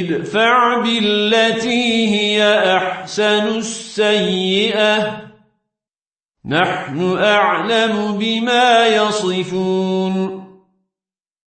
ادفع بالتي هي أحسن السيئة. نحن أعلم بما يصفون.